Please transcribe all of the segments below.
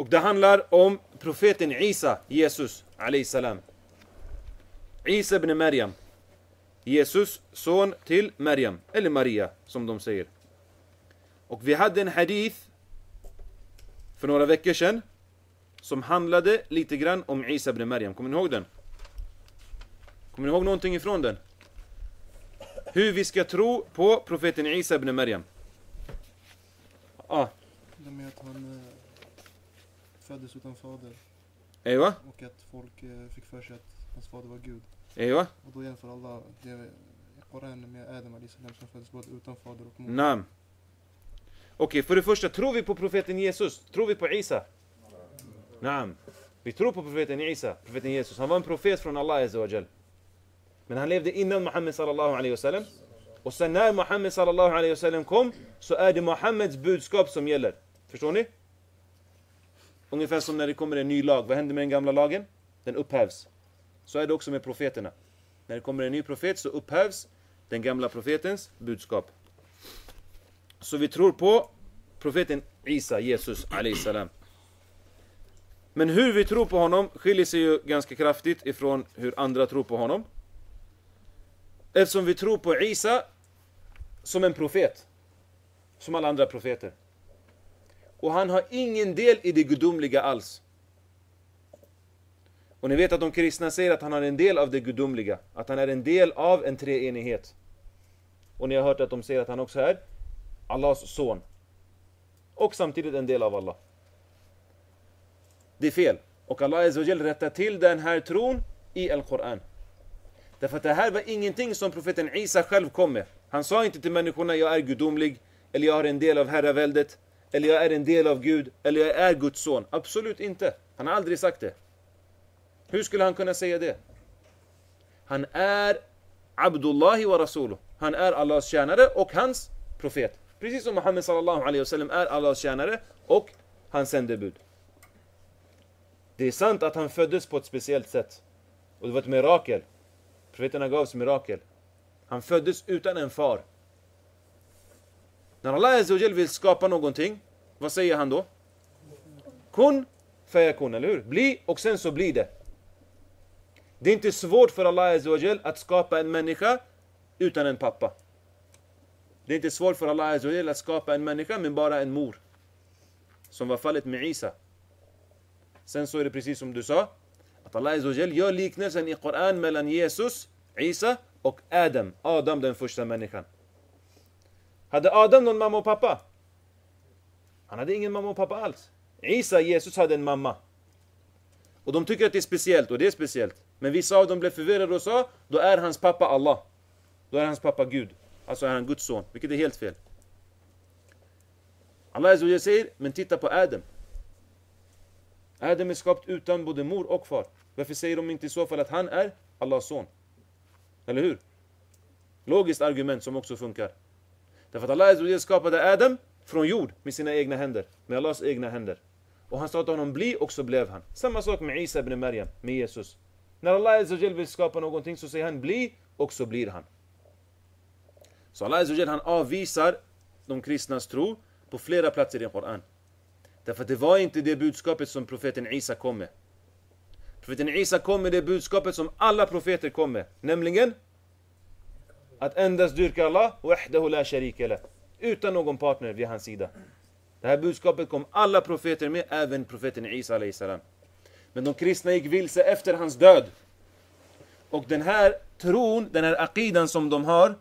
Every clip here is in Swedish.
Och det handlar om profeten Isa, Jesus, salam. Isa ibn Maryam. Jesus son till Maryam, eller Maria som de säger. Och vi hade en hadith för några veckor sedan som handlade lite grann om Isa ibn Maryam. Kommer ni ihåg den? Kommer ni ihåg någonting ifrån den? Hur vi ska tro på profeten Isa ibn Maryam. Ah. Det med att han eh, föddes utan fader. Ewa? Och att folk eh, fick för sig att hans fader var Gud. Ewa? Och då jämför alla det Koranen med Adam salam som föddes både utan fader och mor. Nam. Okej, okay, för det första, tror vi på profeten Jesus? Tror vi på Isa? Nam. Vi tror på profeten Isa, profeten Jesus. Han var en profet från Allah Azza Men han levde innan Muhammed sallallahu alaihi wasallam. Och sen när Muhammed sallallahu alaihi wasallam kom så är det Muhammeds budskap som gäller. Förstår ni? Ungefär som när det kommer en ny lag. Vad händer med den gamla lagen? Den upphävs. Så är det också med profeterna. När det kommer en ny profet så upphävs den gamla profetens budskap. Så vi tror på profeten Isa, Jesus salam. Men hur vi tror på honom skiljer sig ju ganska kraftigt ifrån hur andra tror på honom. Eftersom vi tror på Isa som en profet. Som alla andra profeter. Och han har ingen del i det gudomliga alls. Och ni vet att de kristna säger att han har en del av det gudomliga. Att han är en del av en treenighet. Och ni har hört att de säger att han också är Allahs son. Och samtidigt en del av Allah. Det är fel. Och Allah Azzawajal rättar till den här tron i Al-Quran. Därför att det här var ingenting som profeten Isa själv kom med. Han sa inte till människorna, jag är gudomlig, eller jag är en del av herraväldet, eller jag är en del av Gud, eller jag är Guds son. Absolut inte. Han har aldrig sagt det. Hur skulle han kunna säga det? Han är Abdullahi wa Rasuluh. Han är Allahs tjänare och hans profet. Precis som Muhammed sallallahu alaihi wasallam är Allahs tjänare och hans sändebud. Det är sant att han föddes på ett speciellt sätt. Och det var ett mirakel. Profeterna gavs mirakel. Han föddes utan en far. När Allah vill skapa någonting, vad säger han då? Kun fayakun, eller hur? Bli och sen så blir det. Det är inte svårt för Allah Azawajal att skapa en människa utan en pappa. Det är inte svårt för Allah Azawajal att skapa en människa med bara en mor. Som var fallet med Isa. Sen så är det precis som du sa. Att Allah Azawajal gör liknelsen i Koran mellan Jesus, Isa och Adam. Adam den första människan. Hade Adam någon mamma och pappa? Han hade ingen mamma och pappa alls. Isa, Jesus, hade en mamma. Och de tycker att det är speciellt, och det är speciellt. Men vissa av dem blev förvirrade och sa, då är hans pappa Allah. Då är hans pappa Gud. Alltså är han Guds son, vilket är helt fel. Allah Azza säger, men titta på Adam. Adam är skapt utan både mor och far. Varför säger de inte i så fall att han är Allahs son? Eller hur? Logiskt argument som också funkar. Därför att Allah Azza skapade Adam från jord med sina egna händer. Med Allahs egna händer. Och han sa till honom bli och så blev han. Samma sak med Isa ibn Maryam, med Jesus. När Allah vill skapa någonting så säger han bli och så blir han. Så Allah han avvisar de kristnas tro på flera platser i Koran. Därför att det var inte det budskapet som profeten Isa kom med. Profeten Isa kom med det budskapet som alla profeter kom med. Nämligen att endast dyrka Allah, wahdahu la sharika la. Utan någon partner vid hans sida. Det här budskapet kom alla profeter med, även profeten Isa salam. Men de kristna gick vilse efter hans död. Och den här tron, den här aqidan som de har,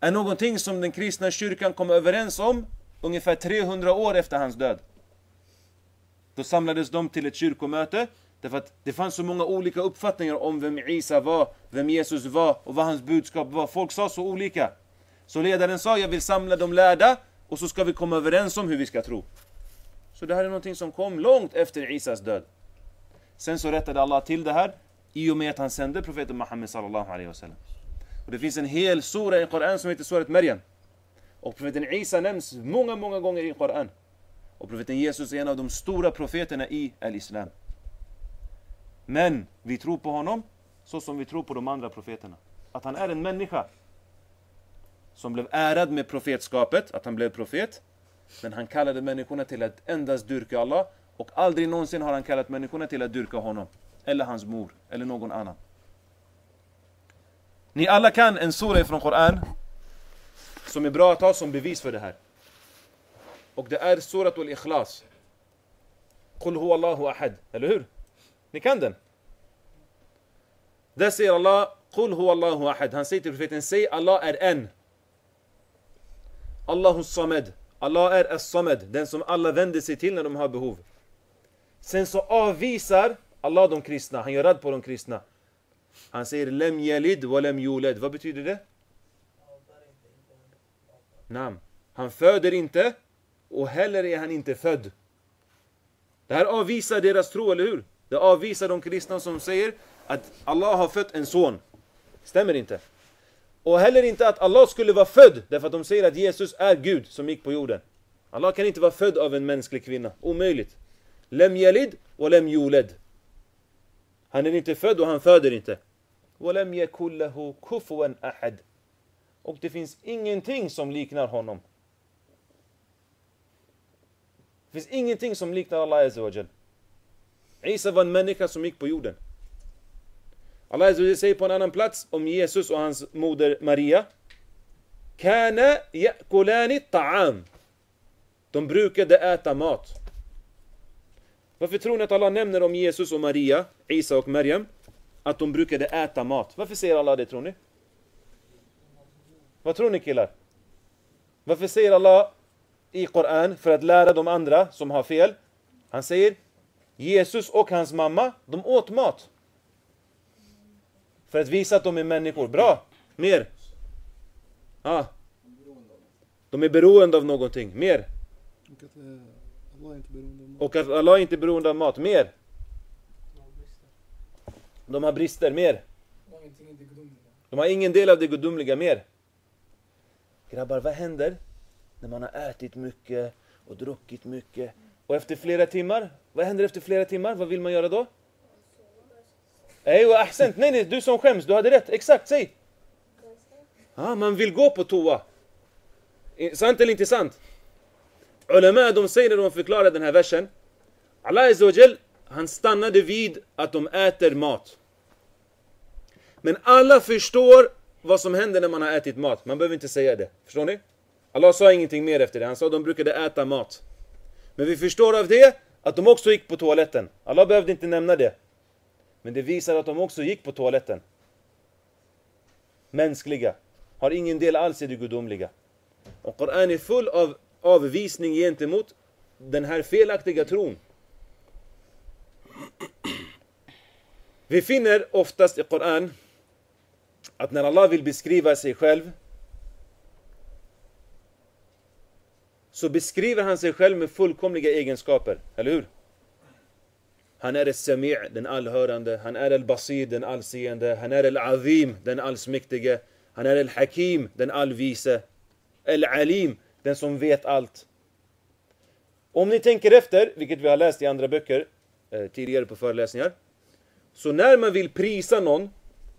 är någonting som den kristna kyrkan kom överens om ungefär 300 år efter hans död. Då samlades de till ett kyrkomöte Därför att det fanns så många olika uppfattningar om vem Isa var, vem Jesus var och vad hans budskap var. Folk sa så olika. Så ledaren sa, jag vill samla de lärda och så ska vi komma överens om hur vi ska tro. Så det här är någonting som kom långt efter Isas död. Sen så rättade Allah till det här i och med att han sände profeten Muhammed sallallahu alaihi wasallam. Och det finns en hel sura i Koran som heter Surat Maryam. Och profeten Isa nämns många, många gånger i Koran. Och profeten Jesus är en av de stora profeterna i Al-Islam. Men vi tror på honom så som vi tror på de andra profeterna. Att han är en människa som blev ärad med profetskapet, att han blev profet. Men han kallade människorna till att endast dyrka Allah Och aldrig någonsin har han kallat människorna till att dyrka honom. Eller hans mor, eller någon annan. Ni alla kan en sura från Koran som är bra att ha som bevis för det här. Och det är Surat al-Ikhlas. Qul huwa Allahu ahad. Eller hur? Ni kan den. Där säger Allah Qul huwa Allahu ahad. Han säger till profeten, säg Allah är en. Allahus samed. Allah är as-samed, den som alla vänder sig till när de har behov. Sen så avvisar Allah de kristna, han gör rad på de kristna. Han säger lem yalid wa lem yulad. Vad betyder det? Nam. Han föder inte och heller är han inte född. Det här avvisar deras tro, eller hur? Det avvisar de kristna som säger att Allah har fött en son. Stämmer inte. Och heller inte att Allah skulle vara född, därför att de säger att Jesus är Gud som gick på jorden. Allah kan inte vara född av en mänsklig kvinna. Omöjligt. Lem yalid och lem yulad. Han är inte född och han föder inte. وَلَمْ يَكُلْ لَهُ كُفُوًا أَحَدٍ Och det finns ingenting som liknar honom. Det finns ingenting som liknar Allah Azza wa Jal. Isa var en människa som gick på jorden. Allah Azza säger på en annan plats om Jesus och hans moder Maria. Kana ya'kulani ta'am. De brukade äta mat. Varför tror ni att Allah nämner om Jesus och Maria, Isa och Maryam? Att de brukade äta mat. Varför säger Allah det tror ni? Vad tror ni killar? Varför säger Allah i Koran för att lära de andra som har fel? Han säger Jesus och hans mamma, de åt mat. För att visa att de är människor. Bra! Mer! Ah. De är beroende av någonting. Mer! Och att eh, Allah är inte beroende av mat. Och att Allah inte är beroende av mat. Mer! De har brister. Mer! De har ingen del av det gudomliga. Mer! Grabbar, vad händer när man har ätit mycket och druckit mycket och efter flera timmar? Vad händer efter flera timmar? Vad vill man göra då? Nej, ahsent. Nej, nej, du som skäms, du hade rätt. Exakt, säg! Ah, man vill gå på toa. Sant eller inte sant? Ulema, de säger när de förklarar den här versen Allah Azzawajal, han stannade vid att de äter mat. Men alla förstår vad som händer när man har ätit mat. Man behöver inte säga det. Förstår ni? Allah sa ingenting mer efter det. Han sa att de brukade äta mat. Men vi förstår av det att de också gick på toaletten. Allah behövde inte nämna det. Men det visar att de också gick på toaletten. Mänskliga. Har ingen del alls i det gudomliga. Och Koran är full av avvisning gentemot den här felaktiga tron. Vi finner oftast i Koran att när Allah vill beskriva sig själv så beskriver han sig själv med fullkomliga egenskaper, eller hur? Han är al-Sami' den allhörande, han är al-Basir den allseende, han är al-Azim den allsmäktige, han är al-Hakim den allvise, al-Alim den som vet allt. Om ni tänker efter, vilket vi har läst i andra böcker eh, tidigare på föreläsningar, så när man vill prisa någon,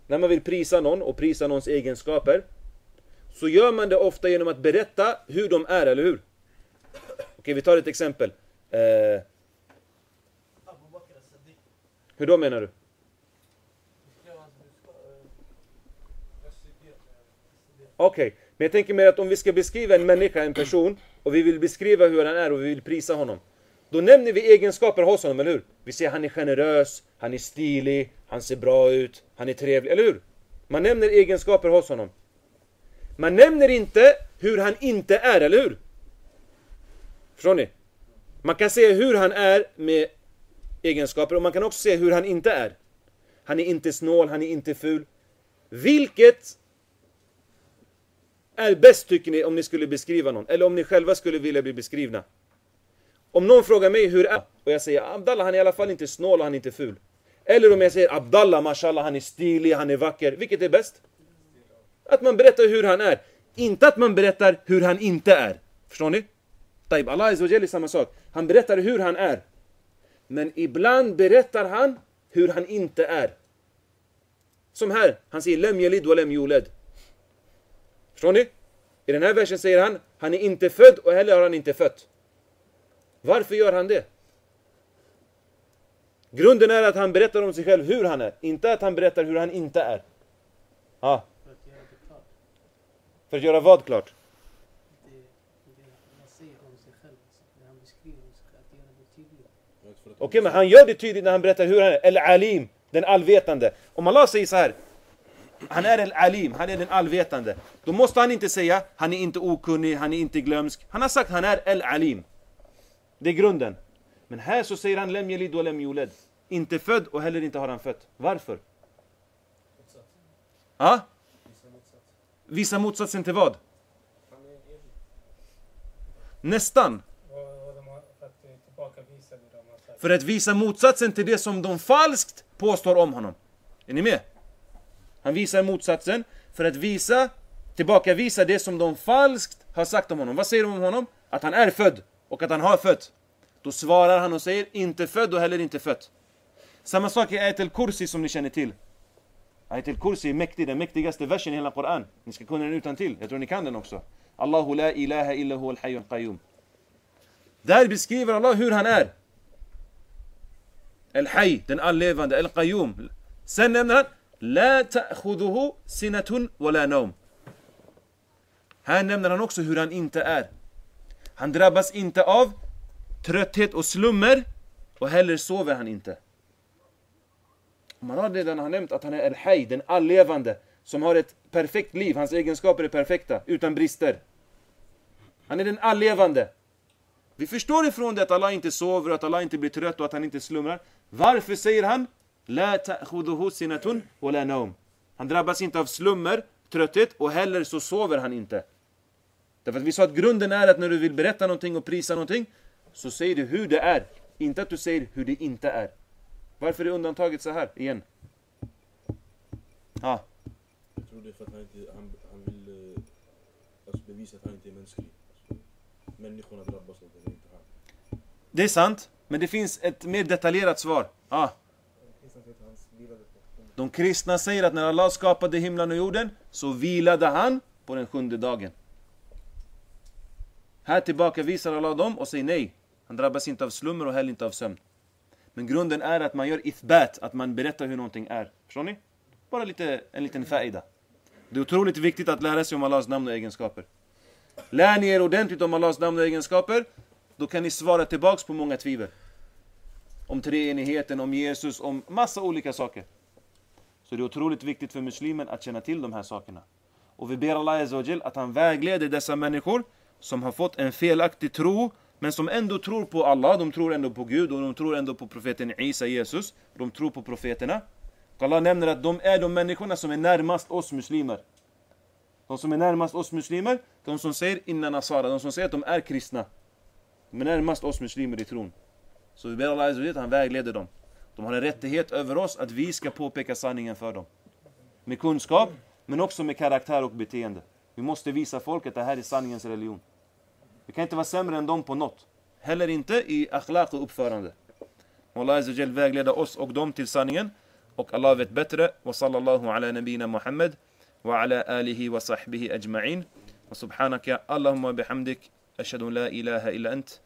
när man vill prisa någon och prisa någons egenskaper, så gör man det ofta genom att berätta hur de är, eller hur? Okej, vi tar ett exempel. Eh, hur då menar du? Okej, men jag tänker mer att om vi ska beskriva en människa, en person, och vi vill beskriva hur han är och vi vill prisa honom. Då nämner vi egenskaper hos honom, eller hur? Vi säger han är generös, han är stilig, han ser bra ut, han är trevlig, eller hur? Man nämner egenskaper hos honom. Man nämner inte hur han inte är, eller hur? Förstår ni? Man kan säga hur han är med egenskaper och man kan också säga hur han inte är. Han är inte snål, han är inte ful. Vilket är bäst tycker ni om ni skulle beskriva någon? Eller om ni själva skulle vilja bli beskrivna? Om någon frågar mig hur är och jag säger Abdallah han är i alla fall inte snål och han är inte ful. Eller om jag säger Abdallah mashallah han är stilig, han är vacker. Vilket är bäst? Att man berättar hur han är. Inte att man berättar hur han inte är. Förstår ni? Taib, Allah är samma sak. Han berättar hur han är. Men ibland berättar han hur han inte är. Som här, han säger lem yalid wa lem yulad. Förstår ni? I den här versen säger han, han är inte född och heller har han inte fött. Varför gör han det? Grunden är att han berättar om sig själv hur han är, inte att han berättar hur han inte är. Ja, för att göra vad klart? Det, det man säger om sig själv. Alltså. Det han beskriver om sig själv. Att göra det Okej, men han gör det tydligt när han berättar hur han är. El-Alim, den allvetande. Om Allah säger så här, han är El-Alim, han är den allvetande. Då måste han inte säga, han är inte okunnig, han är inte glömsk. Han har sagt, han är El-Alim. Det är grunden. Men här så säger han, Lem yalid och lem yulad. Inte född och heller inte har han fött. Varför? Ja? Visa motsatsen till vad? Nästan. Och, och de har, för att tillbakavisa det de har sagt. För att visa motsatsen till det som de falskt påstår om honom. Är ni med? Han visar motsatsen för att visa, tillbakavisa det som de falskt har sagt om honom. Vad säger de om honom? Att han är född och att han har fött. Då svarar han och säger inte född och heller inte fött. Samma sak i Ayat al-Kursi som ni känner till. Ayat al-Kursi är mäktig, den mäktigaste versen i hela Koran. Ni ska kunna den utan till. Jag tror ni kan den också. Allahu la ilaha illa huwa al-hayy qayyum. Där beskriver Allah hur han är. El-Hay, den allevande, El-Qayyum. Sen nämner han La ta'khuduhu sinatun wala naum. Här nämner han också hur han inte är. Han drabbas inte av trötthet och slummer och heller sover han inte. Man har redan har nämnt att han är El-Hay, den allevande, som har ett perfekt liv. Hans egenskaper är perfekta, utan brister. Han är den allevande. Vi förstår ifrån det att Allah inte sover, att Allah inte blir trött och att han inte slumrar. Varför säger han La ta'khuduhu sinatun wala naum. Han drabbas inte av slummer, trötthet och heller så sover han inte. Därför att vi sa att grunden är att när du vill berätta någonting och prisa någonting så säger du hur det är, inte att du säger hur det inte är. Varför är undantaget så här igen? Ja, Jag tror det är för att han, inte, han, han vill eh, alltså bevisa att han inte är mänsklig. Människorna drabbas av det, inte han. det är sant, men det finns ett mer detaljerat svar. Ja. De kristna säger att när Allah skapade himlen och jorden så vilade han på den sjunde dagen. Här tillbaka visar Allah dem och säger nej. Han drabbas inte av slummer och heller inte av sömn. Men grunden är att man gör ithbat, att man berättar hur någonting är. Förstår ni? Bara lite, en liten faida. Det är otroligt viktigt att lära sig om Allahs namn och egenskaper. Lär ni er ordentligt om Allahs namn och egenskaper, då kan ni svara tillbaks på många tvivel. Om treenigheten, om Jesus, om massa olika saker. Så det är otroligt viktigt för muslimen att känna till de här sakerna. Och vi ber Allah Azzawajal att han vägleder dessa människor som har fått en felaktig tro, men som ändå tror på Allah, de tror ändå på Gud och de tror ändå på profeten Isa, Jesus. De tror på profeterna. Allah nämner att de är de människorna som är närmast oss muslimer. De som är närmast oss muslimer, de som säger inna nasara, de som säger att de är kristna. De är närmast oss muslimer i tron. Så vi ber Allah Azza att han vägleder dem. De har en rättighet över oss att vi ska påpeka sanningen för dem. Med kunskap, men också med karaktär och beteende. Vi måste visa folk att det här är sanningens religion. Vi kan inte vara sämre än dem på något. Heller inte i akhlaq och uppförande. Allah Azza vägleda oss och dem till sanningen. Och Allah vet bättre. Wa sallallahu ala nabina Muhammad. Wa ala alihi wa sahbihi ajma'in. Wa subhanaka Allahumma bihamdik. Ashhadu an la ilaha illa ant.